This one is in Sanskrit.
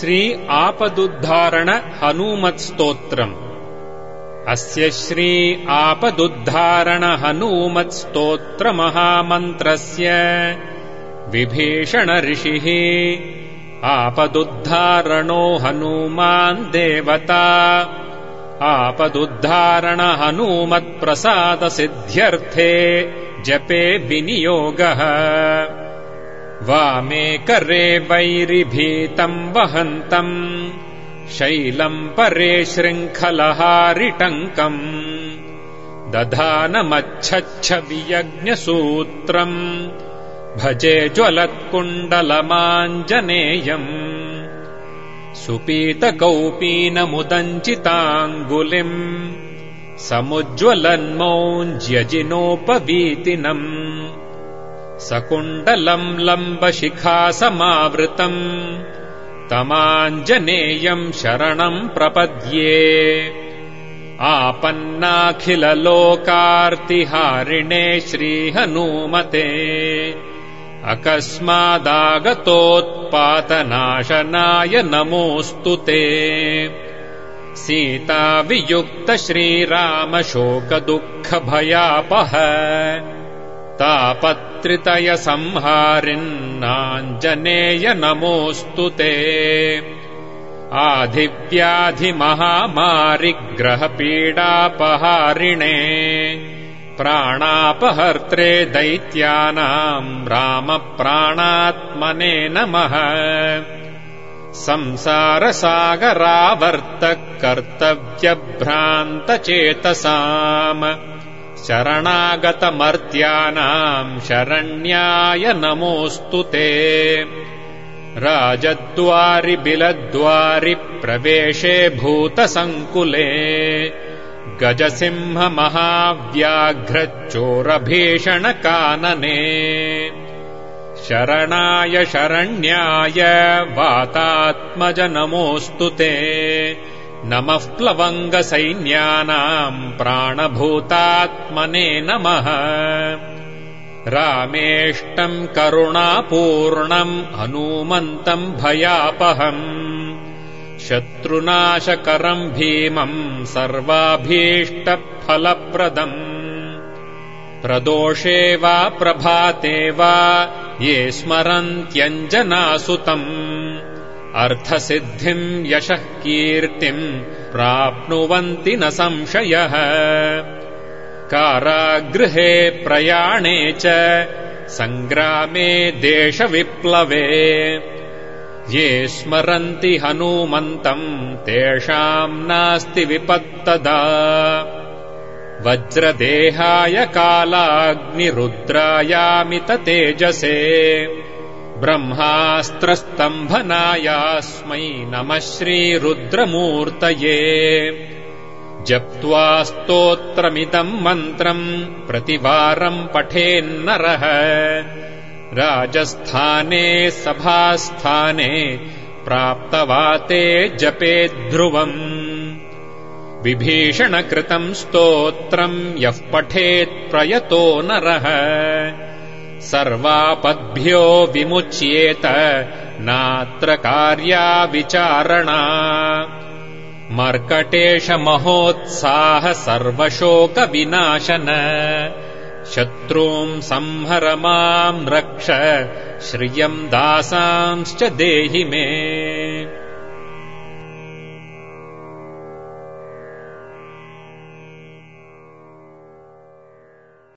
श्री आपदुद्धारण हनूमत्स्तोत्रम्। अस्य श्री आपदुद्धारण हनूमत्स्तोत्रमहामन्त्रस्य विभीषण ऋषिः आपदुद्धारणो हनूमान् देवता आपदुद्धारण हनूमत्प्रसादसिद्ध्यर्थे जपे विनियोगः वामे करे वैरिभीतम् वहन्तम् शैलम् परे शृङ्खलहारिटङ्कम्। दधानमच्छच्छवियज्ञसूत्रम् भजे ज्वलत्कुण्डलमाञ्जनेयम्। सुपीतकौपीनमुदञ्चिताङ्गुलिम् समुज्ज्वलन्मौञ्ज्यजिनोपवीतिनम् सकुण्डलम् लम्बशिखासमावृतम् तमाञ्जनेयम् शरणम् प्रपद्ये आपन्नाखिललोकार्तिहारिणे श्रीहनूमते अकस्मादागतोत्पातनाशनाय नमोऽस्तु ते सीतावियुक्त श्रीरामशोकदुःखभयापः तापत्रितयसंहारिन्नाञ्जनेय नमोऽस्तु ते। आधिव्याधिमहामारिग्रहपीडापहारिणे प्राणापहर्त्रे दैत्यानाम् रामप्राणात्मने नमः। संसारसागरावर्तकर्तव्यभ्रान्तचेतसाम् शरणागतमर्त्यानाम् शरण्याय नमोऽस्तु ते। राजद्वारि बिलद्वारि प्रवेशे भूतसङ्कुले। गजसिंहमहाव्याघ्रचोरभीषणकानने शरणाय शरण्याय वातात्मज नमोऽस्तु ते नमः प्लवङ्गसैन्यानाम् प्राणभूतात्मने नमः। रामेष्टम् करुणापूर्णम् हनूमन्तम् भयापहम्। शत्रुनाशकरम् भीमम् सर्वाभीष्टफलप्रदम्। प्रदोषे वा प्रभाते वा ये स्मरन्त्यञ्जनासुतम् अर्थसिद्धिम् यशः कीर्तिम् प्राप्नुवन्ति न संशयः। कारागृहे प्रयाणे च सङ्ग्रामे देशविप्लवे। ये स्मरन्ति हनूमन्तम् तेषाम् नास्ति विपत्तदा। वज्रदेहाय कालाग्निरुद्रायामित तेजसे ब्रह्मास्त्रस्तम्भनायास्मै नमः श्रीरुद्रमूर्तये। जप्त्वा स्तोत्रमिदम् मन्त्रम् प्रतिवारम् पठेन्नरः। राजस्थाने सभास्थाने प्राप्तवाते जपेद्ध्रुवम् विभीषणकृतम् स्तोत्रम् यः पठेत् प्रयतो नरः सर्वापद्भ्यो विमुच्येत नात्र कार्या विचारणा। मर्कटेशमहोत्साह सर्वशोकविनाशन शत्रूम् संहर माम् रक्ष श्रियम् दासांश्च देहि मे